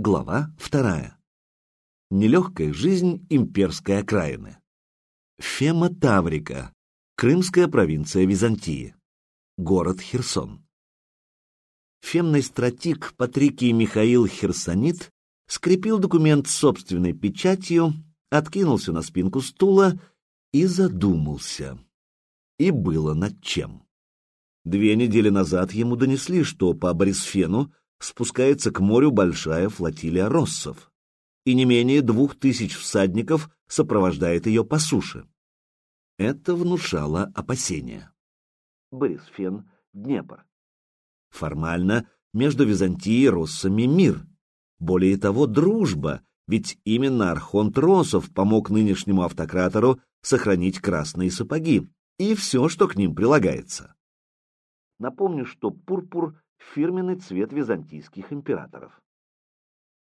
Глава вторая. Нелегкая жизнь имперской окраины. Фема Таврика. Крымская провинция Византии. Город Херсон. Фемный стратик Патрикий Михаил Херсонит скрепил документ собственной печатью, откинулся на спинку стула и задумался. И было над чем. Две недели назад ему донесли, что по Борисфену спускается к морю большая флотилия россов, и не менее двух тысяч всадников сопровождает ее по суше. Это внушало опасения. Борисфен, Днепр. Формально между Византией и Россами мир. Более того, дружба, ведь именно Архонт Росов помог нынешнему автократору сохранить красные сапоги и все, что к ним прилагается. Напомню, что пурпур — фирменный цвет византийских императоров.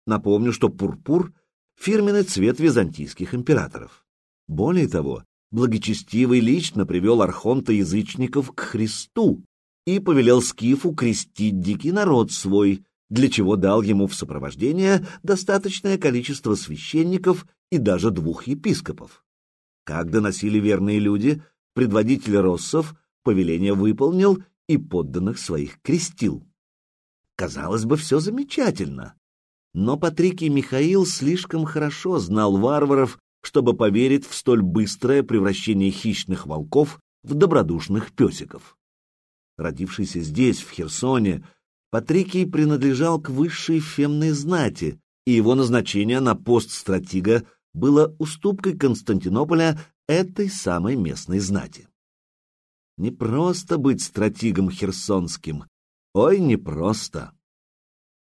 Напомню, что пурпур — фирменный цвет византийских императоров. Более того, благочестивый лично привел архонта язычников к Христу и повелел Скифу крестить дикий народ свой, для чего дал ему в сопровождение достаточное количество священников и даже двух епископов. Как доносили верные люди, предводитель Россов повеление выполнил и подданных своих крестил. Казалось бы, все замечательно. Но Патрикий Михаил слишком хорошо знал варваров, чтобы поверить в столь быстрое превращение хищных волков в добродушных песиков. Родившийся здесь, в Херсоне, Патрикий принадлежал к высшей фемной знати, и его назначение на пост стратега было уступкой Константинополя этой самой местной знати. Не просто быть стратегом херсонским. Ой, не просто.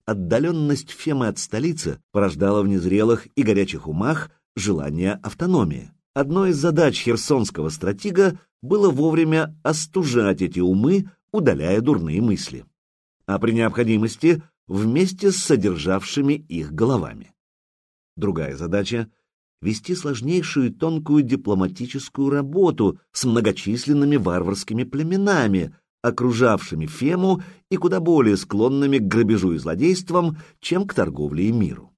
Отдаленность Фемы от столицы порождала в незрелых и горячих умах желание автономии. Одной из задач херсонского стратега было вовремя остужать эти умы, удаляя дурные мысли. А при необходимости вместе с содержавшими их головами. Другая задача вести сложнейшую тонкую дипломатическую работу с многочисленными варварскими племенами, окружавшими Фему и куда более склонными к грабежу и злодействам, чем к торговле и миру.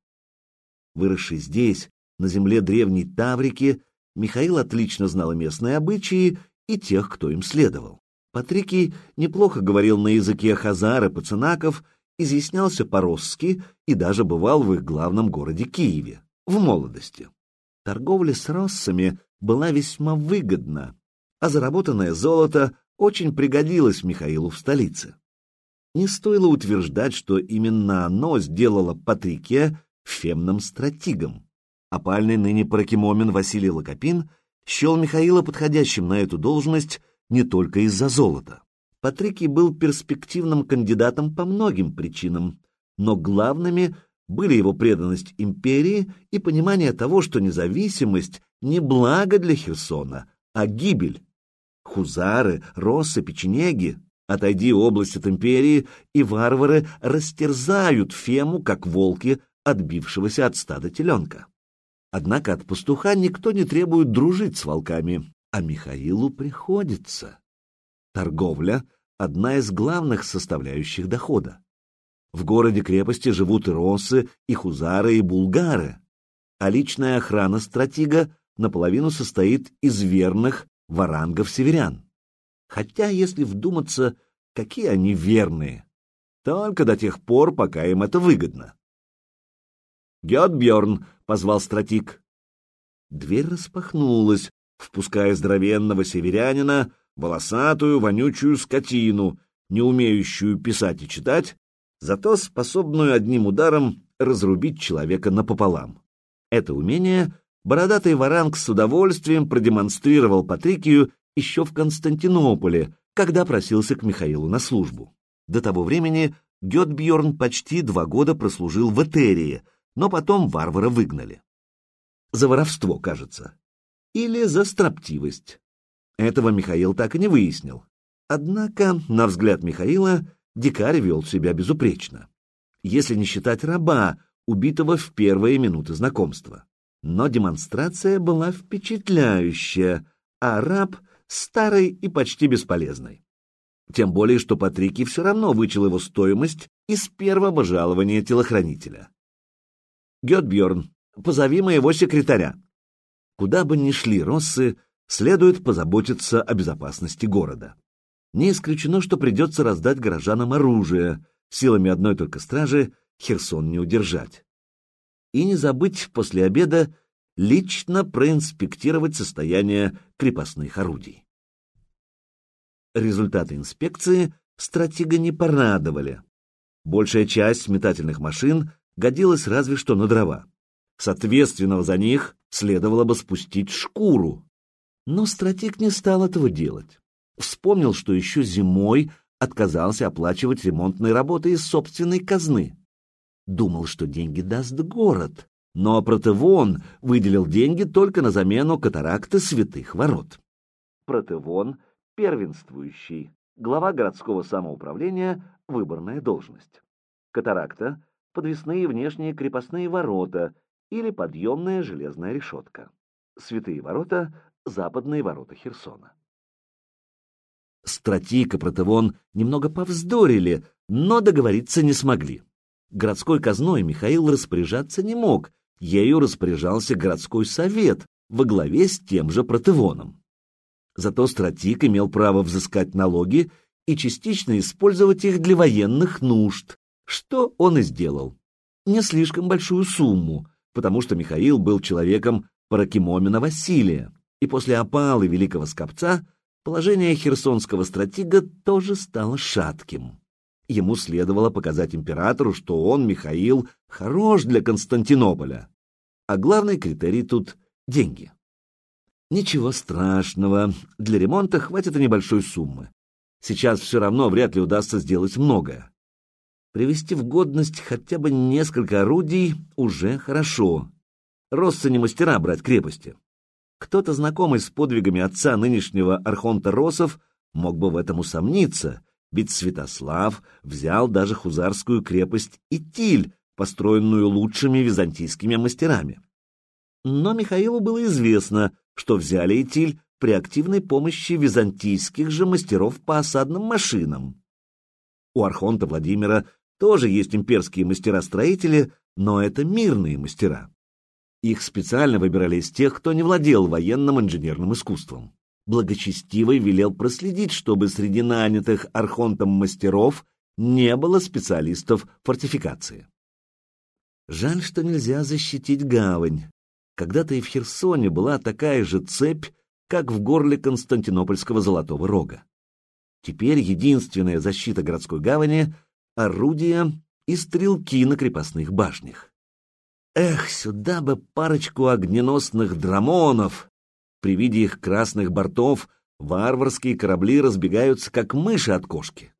Выросший здесь, на земле древней Таврики, Михаил отлично знал местные обычаи и тех, кто им следовал. Патрикий неплохо говорил на языке хазар и пацанаков, изъяснялся по-росски и даже бывал в их главном городе Киеве, в молодости торговля с россами была весьма выгодна, а заработанное золото очень пригодилось Михаилу в столице. Не стоило утверждать, что именно оно сделало Патрике фемным стратигом. Опальный ныне паракимомен Василий Локопин счел Михаила подходящим на эту должность не только из-за золота. Патрикий был перспективным кандидатом по многим причинам, но главными были его преданность империи и понимание того, что независимость не благо для Херсона, а гибель. Хузары, россы, печенеги, отойди область от империи, и варвары растерзают Фему, как волки, отбившегося от стада теленка. Однако от пастуха никто не требует дружить с волками, а Михаилу приходится. Торговля — одна из главных составляющих дохода. В городе-крепости живут и россы, и хузары, и булгары, а личная охрана стратега наполовину состоит из верных варангов-северян. Хотя, если вдуматься, какие они верные, только до тех пор, пока им это выгодно. «Гетбьерн!» — позвал стратик. Дверь распахнулась, впуская здоровенного северянина, волосатую, вонючую скотину, не умеющую писать и читать, зато способную одним ударом разрубить человека напополам. Это умение бородатый варанг с удовольствием продемонстрировал Патрикию еще в Константинополе, когда просился к Михаилу на службу. До того времени Гетбьорн почти два года прослужил в Этерии, но потом варвара выгнали. За воровство, кажется. Или за строптивость. Этого Михаил так и не выяснил. Однако, на взгляд Михаила, дикарь вел себя безупречно, если не считать раба, убитого в первые минуты знакомства. Но демонстрация была впечатляющая, а раб — старый и почти бесполезный. Тем более, что Патрикий все равно вычел его стоимость из первого жалования телохранителя. Гетбьерн, позови моего секретаря. Куда бы ни шли россы, следует позаботиться о безопасности города. Не исключено, что придется раздать горожанам оружие, силами одной только стражи Херсон не удержать. И не забыть после обеда лично проинспектировать состояние крепостных орудий. Результаты инспекции стратега не порадовали. Большая часть метательных машин годилась разве что на дрова. Соответственно, за них следовало бы спустить шкуру. Но стратег не стал этого делать. Вспомнил, что еще зимой отказался оплачивать ремонтные работы из собственной казны. Думал, что деньги даст город, но Протевон выделил деньги только на замену катаракты святых ворот. Протевон — первенствующий, глава городского самоуправления, выборная должность. Катаракта — подвесные внешние крепостные ворота или подъемная железная решетка. Святые ворота — западные ворота Херсона. Стратик и Протевон немного повздорили, но договориться не смогли. Городской казной Михаил распоряжаться не мог, ею распоряжался городской совет во главе с тем же Протевоном. Зато стратик имел право взыскать налоги и частично использовать их для военных нужд, что он и сделал. Не слишком большую сумму, потому что Михаил был человеком Паракимомина Василия, и после опалы великого скопца положение херсонского стратега тоже стало шатким. Ему следовало показать императору, что он, Михаил, хорош для Константинополя. А главный критерий тут — деньги. Ничего страшного, для ремонта хватит и небольшой суммы. Сейчас все равно вряд ли удастся сделать многое. Привести в годность хотя бы несколько орудий уже хорошо. Россы не мастера брать крепости. Кто-то, знакомый с подвигами отца нынешнего архонта Росов, мог бы в этом усомниться, ведь Святослав взял даже хузарскую крепость Итиль, построенную лучшими византийскими мастерами. Но Михаилу было известно, что взяли Итиль при активной помощи византийских же мастеров по осадным машинам. У архонта Владимира тоже есть имперские мастера-строители, но это мирные мастера. Их специально выбирали из тех, кто не владел военным инженерным искусством. Благочестивый велел проследить, чтобы среди нанятых архонтом мастеров не было специалистов фортификации. Жаль, что нельзя защитить гавань. Когда-то и в Херсоне была такая же цепь, как в горле Константинопольского Золотого Рога. Теперь единственная защита городской гавани — орудия и стрелки на крепостных башнях. Эх, сюда бы парочку огненосных драмонов! При виде их красных бортов варварские корабли разбегаются, как мыши от кошки.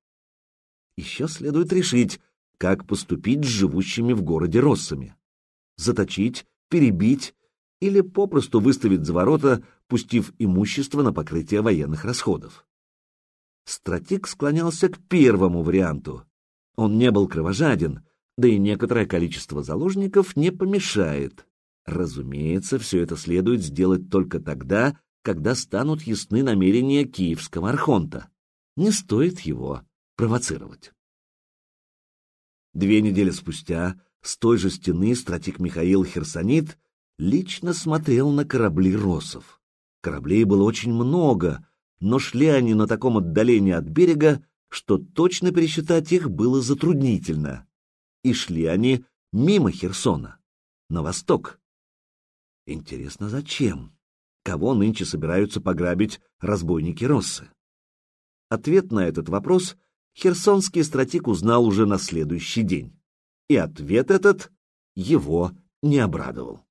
Еще следует решить, как поступить с живущими в городе россами. Заточить, перебить или попросту выставить за ворота, пустив имущество на покрытие военных расходов. Стратик склонялся к первому варианту. Он не был кровожаден, да и некоторое количество заложников не помешает. Разумеется, все это следует сделать только тогда, когда станут ясны намерения киевского архонта. Не стоит его провоцировать. Две недели спустя с той же стены стратик Михаил Херсонит лично смотрел на корабли росов. Кораблей было очень много, но шли они на таком отдалении от берега, что точно пересчитать их было затруднительно и шли они мимо Херсона, на восток. Интересно, зачем? Кого нынче собираются пограбить разбойники Россы? Ответ на этот вопрос херсонский стратик узнал уже на следующий день. И ответ этот его не обрадовал.